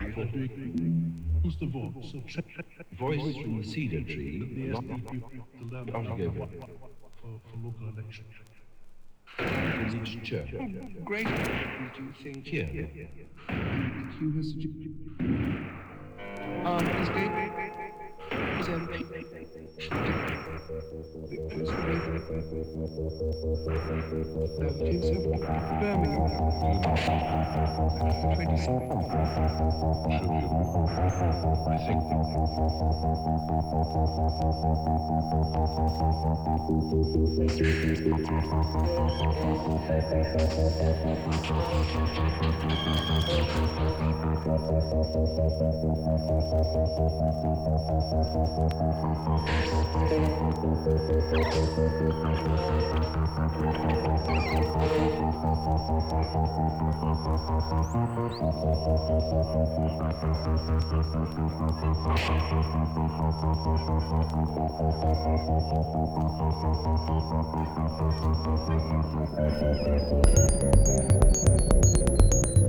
Who's the voice? Voice from the cedar tree. The SDP, the for, for local elections. In each church. Great do you think Here. Hugh has suggested? Um, his istiyorum. Thank